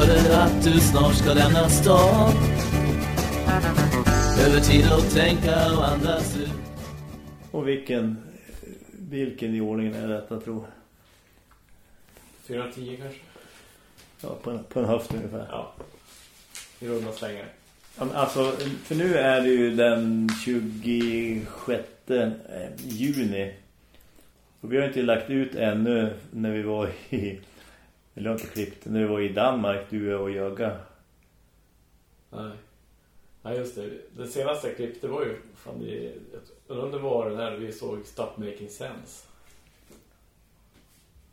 Hörde att du snart ska lämna stan Över tid att tänka och andas ut Och vilken, vilken i ordningen är detta tror 410 kanske? Ja, på en, på en höft ungefär. Ja. I runda slängar. Alltså, för nu är det ju den 26 eh, juni. Och vi har inte lagt ut ännu när vi var i... Eller inte klippt. När vi var i Danmark, du och Jögga. Nej. Nej, just det. Det senaste jag klippte var ju fan det, jag undrar om det var när vi såg Stop Making Sense.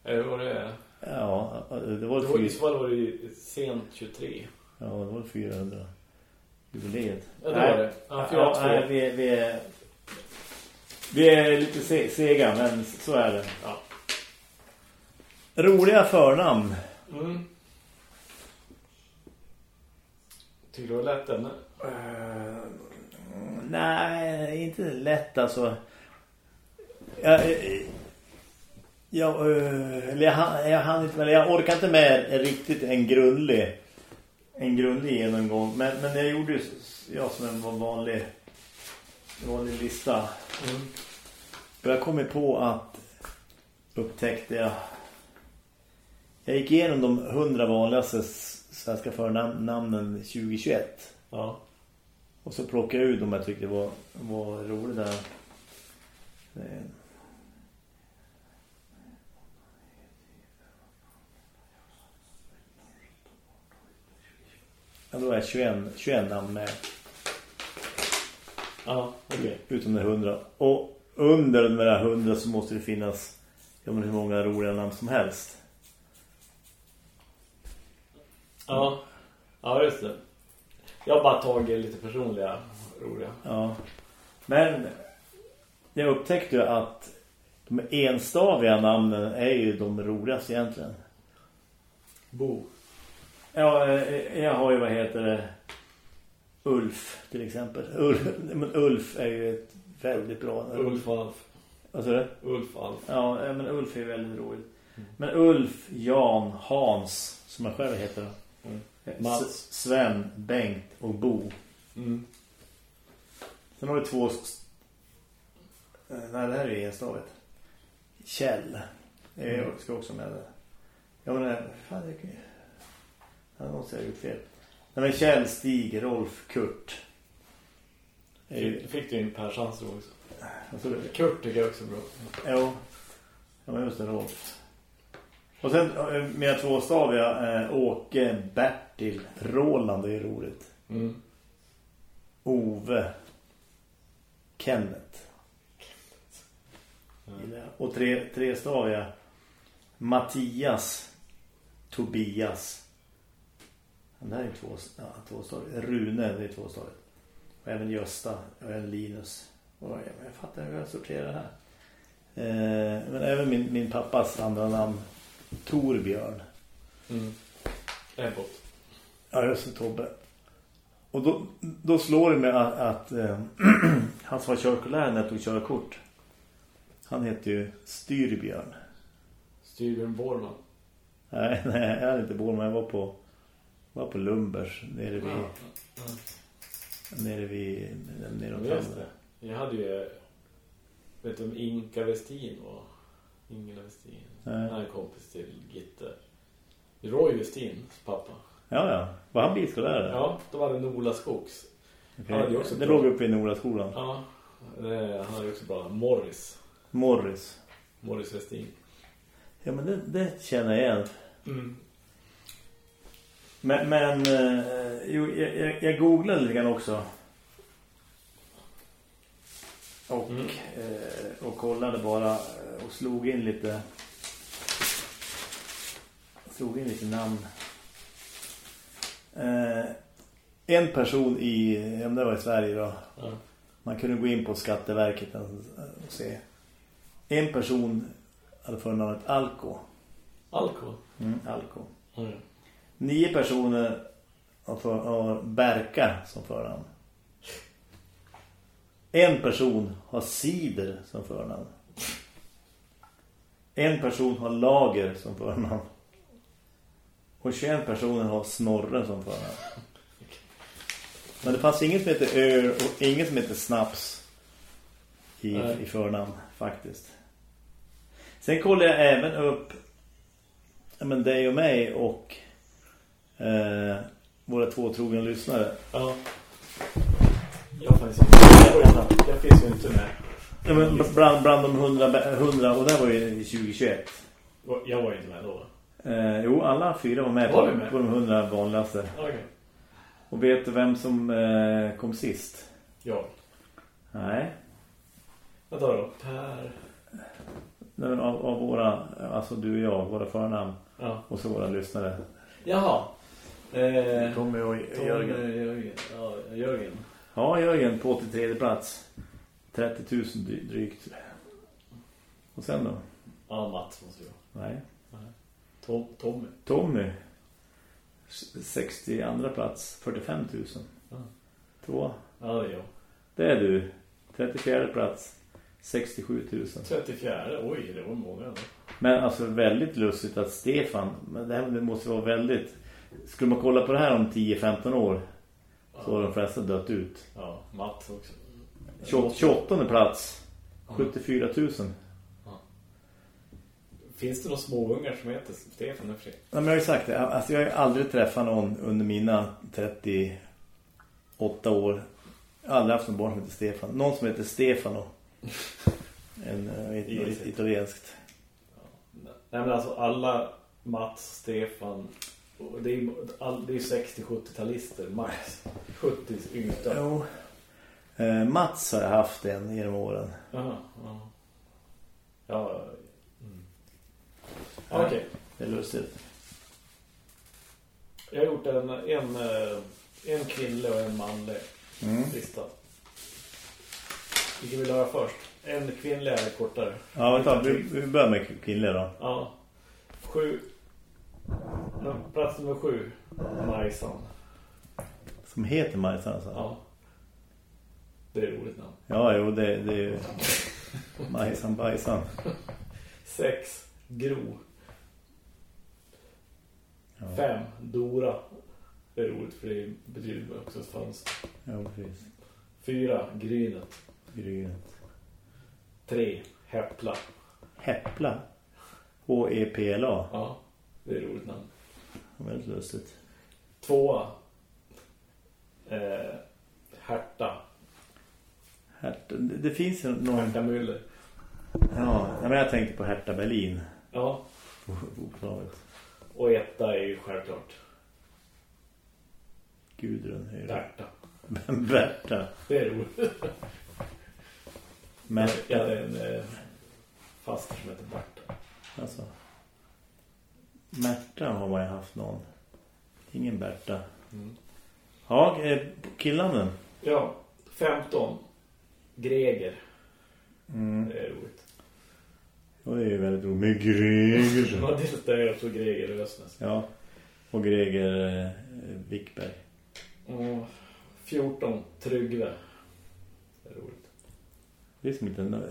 Eller var det? Ja, det var Det var, I så fall var det sent 23. ja, det var 400 jubileet. Ja, det var det. Ja, fyra, ja, två. nej, vi, vi, är, vi är lite se, sega, men så är det. Ja. Roliga förnamn. Mm. Tycker du det var lätt den? Eh, nej, inte lätt alltså. Jag, eh, jag, eh, eller jag, hann- jag, hann inte, eller jag orkar inte med riktigt en grundlig en grundlig genomgång. Men, men jag gjorde ju s- ja, som en vanlig, vanlig lista. Mm. Och jag kom på att upptäckte jag jag gick igenom de hundra vanligaste svenska förnamnen 2021. Ja. Och så plockade jag ut dem jag tyckte var, var roliga där. Eh, Ja, då är 21, 21 namn med. Ja, okej. Utom det 100. Och under de där 100 så måste det finnas ja, hur många roliga namn som helst. Ja. Ja, just det. Jag har bara tagit lite personliga roliga. Ja. Men jag upptäckte ju att de enstaviga namnen är ju de roligaste egentligen. Bo. Ja, eh, jag har ju, vad heter det, Ulf till exempel. Ulf, men Ulf är ju ett väldigt bra. Ulf Alf. Vad sa du? Ulf Alf. Ja, eh, men Ulf är väldigt roligt. Men Ulf, Jan, Hans, som jag själv heter då. Eh, Mats. Sven, Bengt och Bo. Mm. Sen har vi två... eh, Nej, det här är enstavet. Kjell. Det är- Mm. ska också med det. Ja, men... eh, Fan, det kan ju... Ja, måste jag ha gjort fel. Nej, men Kjell, Stig, Rolf, Kurt. Fick, fick du in Per Sandström också? du? Kurt tycker jag också är bra. Jo. Ja, men just det, Rolf. Och sen eh, med tvåstaviga eh, Åke, Bertil, Roland är ju roligt. Mm. Ove, Kenneth. Jag. Och tre, trestaviga Mattias, Tobias. Den här är två, ja, tvåstaviga. Rune, det är tvåstavigt. Och även Gösta och även Linus. Och jag, jag fattar hur jag sorterar det här. Eh, men även min, min pappas andra namn Torbjörn. Mm. Ebbot. Ja, just det, Tobbe. Och då, då slår det mig att, att eh, han som var körkolär när jag tog körkort. Han heter ju Styrbjörn. Styrbjörn Borman. Nej, nej, jag hade inte Borman. Jag var på, var på Lumbers nere vid, Ja. Ja. nere vid, nere Ja, just det. Jag hade ju... Vet du om Inka Westin var? Ingela Westin. Nej. Han är kompis till Gitte. Roy Westins pappa. Ja, ja. Var han bilskollärare? Ja, då var det Nola Skogs. Han ju också Det bra- låg uppe i Nora-skolan. Ja, det, han hade ju också bra. Morris. Morris. Morris Westin. Ja, men det, det känner jag igen. Mm. Men, men eh, jo, jag, jag, jag googlade lite grann också. Och, Mm. eh, och kollade bara eh, och slog in lite slog in lite namn. Eh, en person i, om det var i Sverige då, Ja. man kunde gå in på Skatteverket och, och se. En person hade förnamnet Alko. Alko. Mm, Alko. Mm. Nio personer har, för, har Berka som förnamn. En person har Sider som förnamn. En person har Lager som förnamn. Och 21 personer har Snorre som förnamn. Men det fanns inget som heter öl och inget som heter snaps i, Nej. i förnamn faktiskt. Sen kollar jag även upp men dig och mig och eh, våra två trogna lyssnare. Ja. Jag finns inte Jag finns ju inte med. Ja, men bland, bland de 100, 100 och det var ju 2021. Jag var ju inte med då. Eh, jo, alla fyra var med, Var på, med? på de 100 vanligaste. Okej. Och vet du vem som eh, kom sist? Ja. Nej. Vänta då. Per. Nej, men av, av våra, alltså du och jag, våra förnamn Ja. och så våra lyssnare. Jaha. Eh, Tommy och Tommy, Jörgen. Jörgen. Ja, Jörgen. Ja, Jörgen på 83 plats. 30 000 dy- drygt. Och sen då? Ja, Mats måste ju vara. Nej. Tom, Tommy. Tommy. 62 plats. 45 000. Ja. Två. Ja, det är jag. Det är du. 34 plats. 67 000. 34. Oj, det var många då. Men alltså väldigt lustigt att Stefan, men det, här, måste vara väldigt... Skulle man kolla på det här om 10-15 år så har de flesta dött ut. Ja, Mats också. 28, 28 plats. 74 000. Finns det några småungar som heter Stefan? Ja, men jag har ju sagt det. Alltså jag har ju aldrig träffat någon under mina 38 år. Jag har aldrig haft någon barn som heter Stefan. Någon som heter Stefano. En uh, Easy. italienskt. Nej men alltså alla Mats, Stefan det är, är 60-70-talister max. 70 yngsta. Jo. Eh, Mats har jag haft en genom åren. Jaha, ja. Ja. Okej. Det är lustigt. Jag har gjort en, en, eh, en kvinnlig och en manlig Mm. lista. Vilken vill du höra först? En kvinnlig är kortare. Ja, vänta, vi, vi börjar med kvinnliga då. Ja. Sju. Plats nummer sju. Majsan. Som heter Majsan alltså. Ja. Det är roligt namn. Ja, jo, det, det är ju Majsan Bajsan. Sex. Gro. Ja. Fem. Dora. Det är roligt för det betyder också fönster. Ja, precis. Fyra. Grynet. Grynet. Tre. Häppla. Häppla. H-E-P-L-A. Ja. Det är ett roligt namn. Väldigt lustigt. Tvåa. Eh, Herta. Herta, det, det finns ju någon... Herta Müller. Ja, men jag tänkte på Herta Berlin. Ja. Bokstavet. Och etta är ju självklart Gudrun. det. Berta. Berta. Det är roligt. Märta. Jag hade en eh, faster som heter Berta. Alltså. Märta har man ju haft någon. Ingen Berta. Mm. Ja, eh, killarna. Ja, 15. Greger. Mm. Det är roligt. Ja, det är ju väldigt roligt. Med Greger. Ja, det är också Greger Ösnäs. Ja. Och Greger eh, Wickberg. Och 14. Tryggve. Det är roligt. Det är som lite...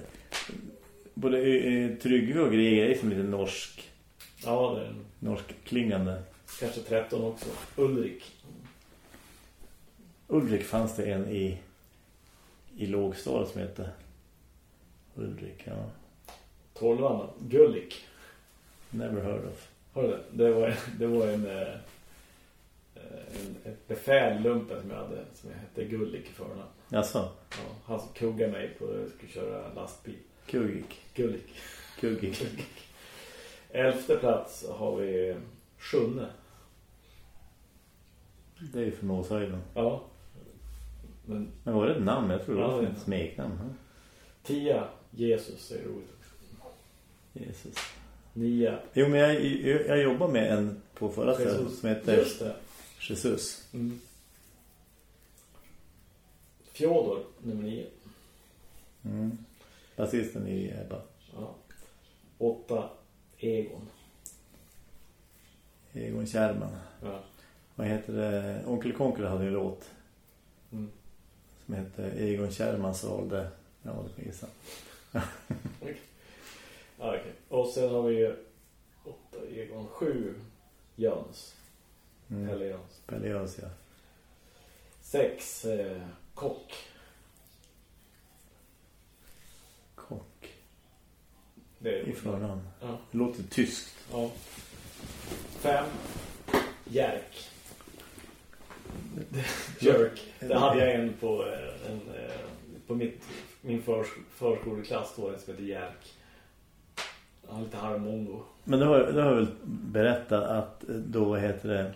Både eh, Tryggve och Greger är som lite norsk. Ja, det är en, Norsk klingande. kanske 13 också. Ulrik. Ulrik fanns det en i i lågstadiet som heter Ulrik, ja. 12. Gullik. Never heard of. Har du det? Det var, det var en, eh, en ett befäl lumpen som jag hade som jag hette Gullik i förnamn. Jaså, Ja, han som kuggade mig på att jag skulle köra lastbil. Kugik. Gullik. Kugik. Elfte plats har vi Sjunne. Det är ju från Åshöjden. Ja. Men Men var det ett namn? Jag tror det Ja, var det- ett smeknamn. ja. tia, Jesus är roligt. Jesus. Nia, Jo, men jag, jag, jag jobbar med en på förra stället som heter Just det. Jesus. Mm. Fjodor, nummer nio. Mm. Basisten i Ebba. Ja. Åtta, Egon. Egon Kärman. Ja. Vad heter det? Onkel Konkel hade en låt Mm. som heter Egon Kärman sålde. Ja, det kan jag gissa. Ja, okej. Och sen har vi åtta, Egon, sju. Jöns. Mm. Pelle Jöns. Pelle Jöns, ja. Sex. Eh, kock. Kock. Det är I förnamn. Ja. Det låter tyskt. ja. Fem. Jerk. Jerk. Det hade jag en på, eh, en, eh, på mitt, min förs förskoleklass då, en som heter Jerk. Han har lite harmongo. Men då har, då har jag väl berättat att eh, då vad heter det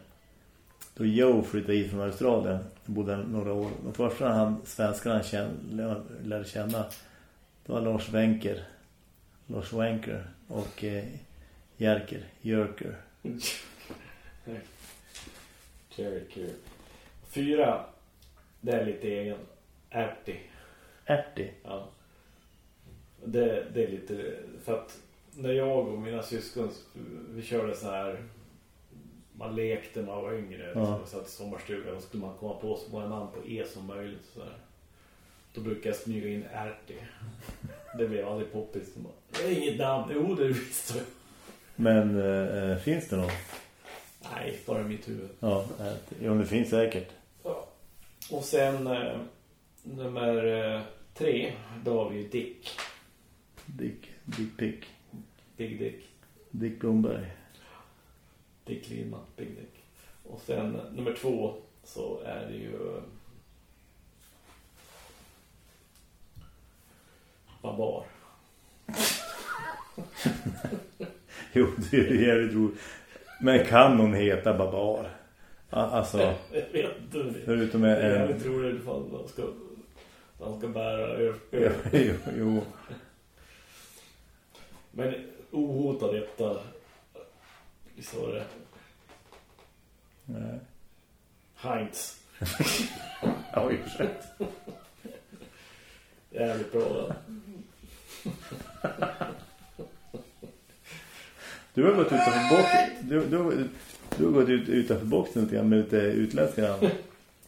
då Joe flyttade hit från Australien bodde några år. De första han svenskarna han kände, lärde känna det var Lars Wenker Lars Wenker och eh, Jerker, Jörker. Jerk. Fyra. Det är lite egen. Ärtig. Ärtig. Ja. Det, det är lite... För att när jag och mina syskon vi körde så här man lekte när man var yngre Ja. så satt i sommarstugan och skulle man komma på så många namn på E som möjligt så där. Då brukar jag smyga in Ärtig. Det blev aldrig poppis. Det är inget namn. Jo, det är visst. Men eh, finns det någon? Nej, bara i mitt huvud. Ja, ärtig. Jo, det finns säkert. Ja. Och sen eh, nummer eh, tre, då har vi ju Dick. Dick, Dick Pick. Big Dick. Dick Blomberg. Dick Lindman, Big Dick. Och sen nummer två så är det ju eh, Babar. Jo, det är jävligt roligt. Men kan hon heta Babar? Alltså, Jag vet inte. förutom Det en... är jävligt roligt ifall man ska, man ska bära. Jo, jo, jo. Men ohotad etta. Visst var det? Nej. Heinz. Ja, i och för sig. Jävligt bra då. Du har gått utanför boxen. Du, du, du har gått ut, utanför boxen lite grann med lite utländska namn.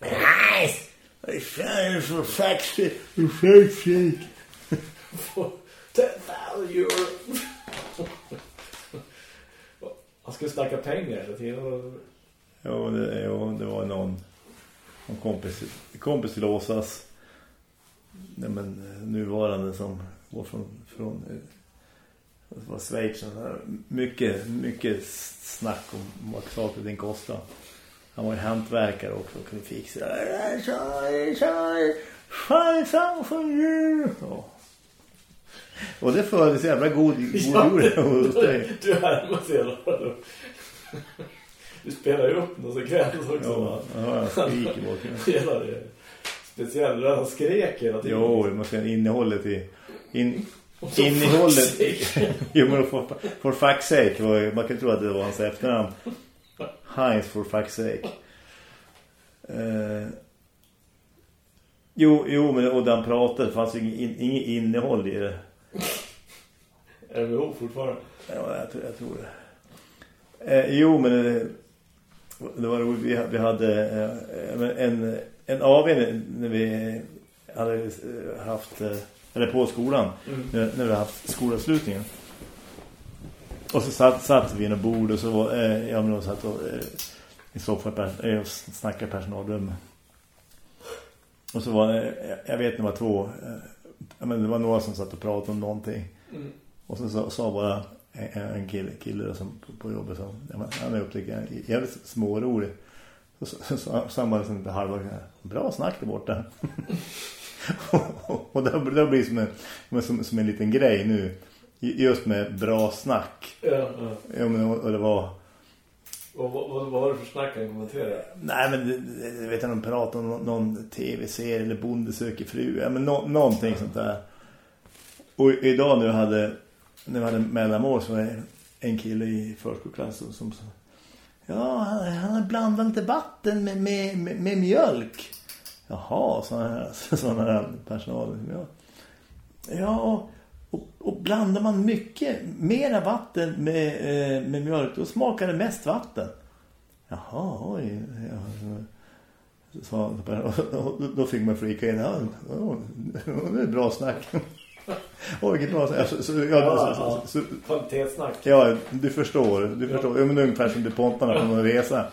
Nice! Vad fan är det för faxi? Faxi! Ten value. Han skulle snacka pengar hela tiden. Jo, det, ja, det var någon, någon kompis, kompis till Åsas. Nej, men nuvarande som var från, från det var Schweiz. Mycket, mycket snack om vad saker och ting kostar. Han var ju hantverkare också och kunde fixa det. Sorry, sorry, find something. Ja. Och det förde så jävla god, god jord hos dig. Du härmas hela Du spelar ju upp någon sekvens också. Ja, ja, jag skriker. Hela det. Speciellt när han skrek hela tiden. Jo, man ska innehållet i in, innehållet jo men for, for fuck's sake var, man kan tro att det var hans efternamn Heinz for fuck's sake eh, jo, jo men och den pratade det fanns ju inget, in, inget innehåll i det Ihop fortfarande? ja, jag, tror, jag tror det eh, jo men det, det var roligt vi, vi hade eh, en, en AV när vi hade eh, haft eh, eller på skolan Mm. när, när vi hade haft skolavslutningen. Och så satt, satt vi vid en bord och så var eh, jag men, satt och, eh, i soffan eh, och snackade personalrum. Och så var eh, jag vet inte vad två eh, men det var några som satt och pratade om någonting. Mm. Och så sa, sa bara en, en kille, kille som på, på jobbet som han är upptäckande jävligt smårolig. Så så- så han bara som lite halva bra snack där borta. och det har blivit som en, som, som en liten grej nu. Just med bra snack. Ja, ja. Ja, men, och, och det var... Och vad, vad, vad var det för snack han kommenterade? Nej, men jag vet inte de pratar om någon, någon tv-serie eller Bonde söker fru. Ja, men nå, någonting sånt där. Och idag när jag hade, när vi hade mellanmål så var det en kille i förskoleklassen som sa Ja, han, han har blandat lite vatten med, med, med, med mjölk. Jaha, sådana här, här personal. Ja, ja och, och, och blandar man mycket, mera vatten med, eh, med mjölk, då smakar det mest vatten. Jaha, oj. Ja, så, så, då fick man flika in. Ja, det är bra snack. Åh, vilket bra. Alltså, så, ja, så, Kvalitetssnack. ja, du förstår. Du förstår. Ja. men ungefär som du pontarna på någon resa.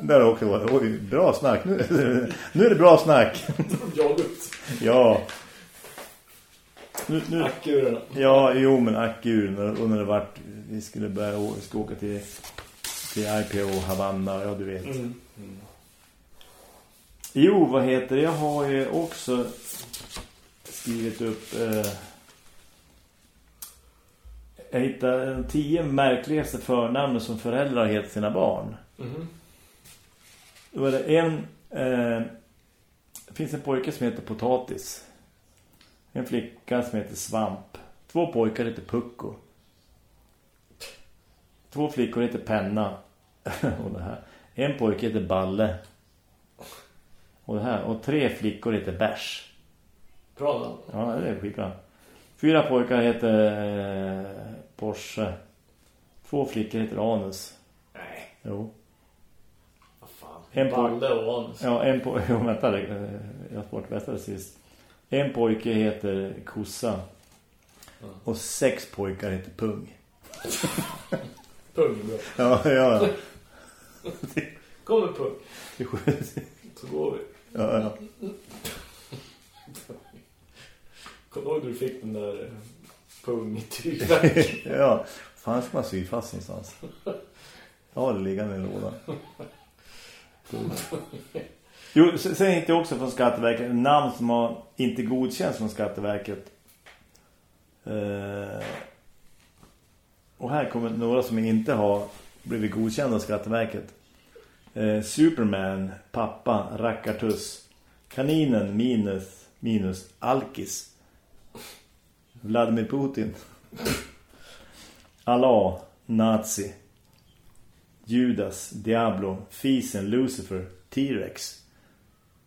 Där också varit. Oj, bra snack. Nu, nu är det bra snack. Jag ut. Ja. Nu, nu, Ackurerna. ja, jo, men ackur. Och när det vart, vi skulle börja vi ska åka till, till IPO Havanna. Ja, du vet. Mm. Jo, vad heter det? Jag har ju också skrivit upp... Eh, jag hittade tio märkligaste förnamn som föräldrar heter sina barn. Mhm. Då är det en... Eh, det finns en pojke som heter Potatis. En flicka som heter Svamp. Två pojkar heter Pucko. Två flickor heter Penna. och det här. En pojke heter Balle. Och det här. Och tre flickor heter Bärs. Bra namn. Ja, det är skitbra. Fyra pojkar heter eh, Porsche. Två flickor heter Anus. Nej, Jo. vad fan. En Balle och anus. Ja, en pojke... Jo, vänta. Jag sportvästade sist. En pojke heter Kossa. Mm. Och sex pojkar heter Pung. Pung bra. Ja, ja. Kom med pung. Så går vi. ja, ja. Kommer du ihåg du fick den där eh, pung i tygverk? ja. Fan ska man sy fast någonstans. Ja, det ligger i lådan. Jo, sen hittade jag också från Skatteverket namn som har inte godkänts från Skatteverket. Eh, och här kommer några som inte har blivit godkända av Skatteverket. Eh, Superman, pappa, rackartuss. Kaninen, minus, minus, alkis. Vladimir Putin. Allah, nazi. Judas, Diablo, Fisen, Lucifer, T-Rex.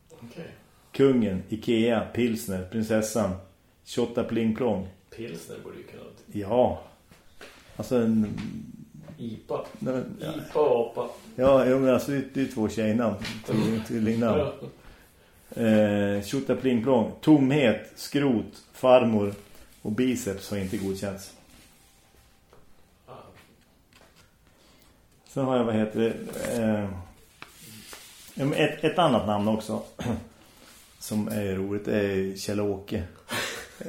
Okej. Kungen, Ikea, Pilsner, prinsessan, Shotta Pling Plong. Pilsner borde ju kunna ha ett Ja. Alltså en... IPA. Ja, IPA och apa. ja jo, men alltså det är- det är två tjejnamn. Tvilling- Tvillingnamn. Eh, Shotta Pling Plong. Tomhet, skrot, farmor och biceps har inte godkänts. Sen har jag, vad heter det? Eh, ja, ett, ett annat namn också. Som är roligt är Kjell-Åke.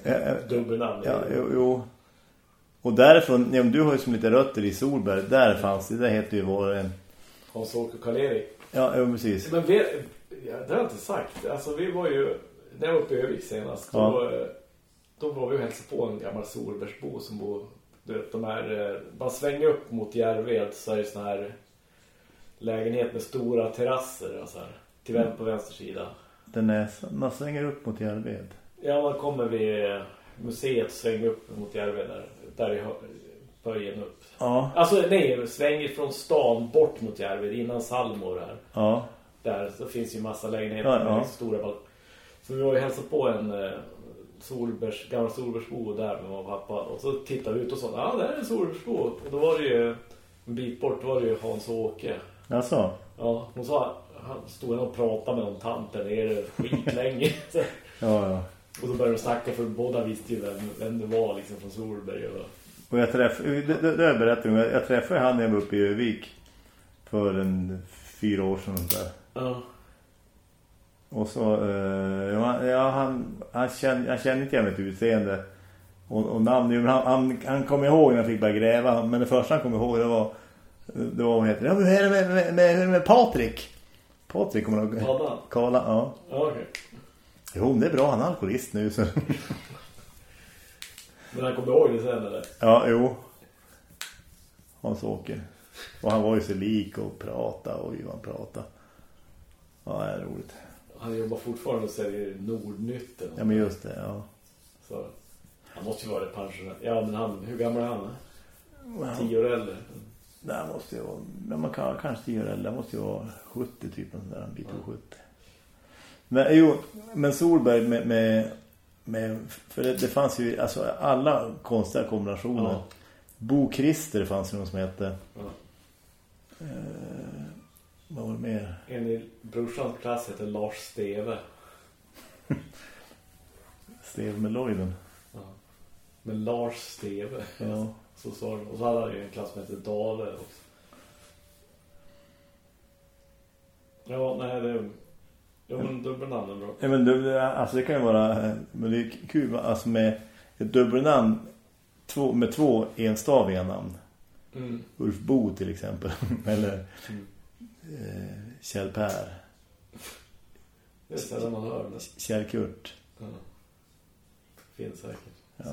Dubbelnamn. Ja, jo, jo. Och därifrån, ja, du har ju som lite rötter i Solberg. Där fanns det, där heter ju vår... en- Hans-Åke Karl-Erik. Ja, jo, precis. Men vi, ja, det har jag inte sagt. Alltså vi var ju, när jag var uppe i Övik senast, Ja. då, eh, då var vi och hälsade på en gammal Solbergsbo som bor, du vet, de här, eh, man svänger upp mot Järved så är det sån här lägenhet med stora terrasser och så här, till vänster på vänster sida. Den är, man svänger upp mot Järved. Ja, man kommer vid museet svänger upp mot Järved där, där i böjen upp. Ja, Alltså nej, svänger från stan bort mot Järved innan Salmor här. ja. Där så finns ju massa lägenheter Ja, ja. med stora balk- Så vi var ju hälsat på en eh, Solbergs, gammal Solbergsbo där med mamma och pappa. Och så tittade vi ut och sa, ja det är en Solbergsbo. Och då var det ju, en bit bort var det ju Hans-Åke. Alltså. Ja, hon sa, han stod och pratade med någon tant där nere skitlänge. Ja, ja. och då började de snacka för båda visste ju vem, vem det var liksom från Solberg. Och, Och jag träffade, det, det, berättade jag, jag träffade han när jag var uppe i Övik. För en fyra år sedan. där. ja. Och så, eh, ja, ja, han, han, kände, han kände inte igen mitt utseende. Och, och namn, han, han, han kom ihåg när jag fick börja gräva. Men det första han kom ihåg det var, det var vad heter. Ja, men hur är det med, med, med, med Patrik? Patrik kommer ihåg. Paddan? Karla, ja. Ja, okej. Jo, det är bra. Han är alkoholist nu. Så. Men han kommer ihåg det sen eller? Ja, jo. Hans Åker. Och han var ju så lik och prata och ju han prata. Ja, det är roligt. Han jobbar fortfarande och säljer Nordnytt eller Ja, men just det, ja. Så han måste ju vara pensionär. Ja, men han, hur gammal är han? Wow. Tio år äldre. Här måste ju vara, men man kan kanske göra det. Det måste ju vara 70 typ, en sån där en bit på 70. Men jo, men Solberg med, med, med för det, det fanns ju alltså alla konstiga kombinationer. Ja. Bo Christer fanns ju någon som hette. Ja. Eh, vad var det mer? En i brorsans klass heter Lars Steve. Steve. Med Lars Steve. Ja. Så sa de. Och så hade han ju en klass som hette Dale också. Ja, nej det... Jo, men dubbelnamn är bra. Ja, men det, alltså det kan ju vara men det är kul alltså med ett dubbelnamn två, med två enstaviga namn. Mm. Ulf Bo till exempel eller Mm. Eh, Kjell Per, Det är sällan man hör det. Kjell Kurt. Ja. Finns säkert. Ja.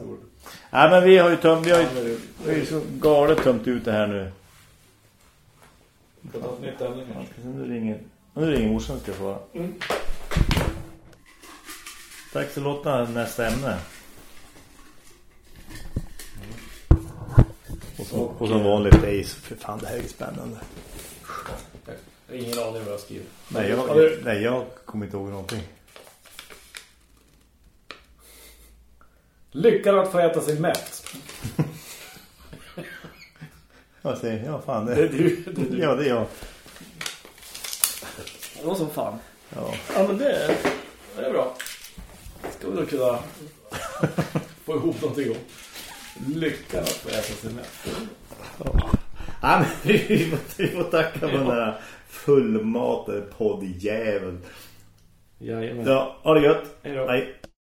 Nej men vi har ju tömt vi har ju, vi har ju så galet tömt ut det här nu. Får ta ett nytt ämne kanske. Nu ringer, nu ringer morsan ska få. Mm. Tack så Lotta, nästa ämne. Och, så, och som vanligt Ace, för fan det här är spännande. Jag har ingen aning vad jag skriver. Nej Ja, jag, det- nej, jag kommer inte ihåg någonting. Lyckan att få äta sig mätt. Jag säger, ja fan det, Det är du. Det är du. Ja det är jag. Det var som fan. Ja. Ja, men det är, det är bra. Ska vi då kunna få ihop någonting om. Lyckan att få äta sig mätt. Ja, men vi, får, vi får tacka för den där fullmatade poddjäveln. Jajamän. Ja, ha det gött. Hej då. Hej.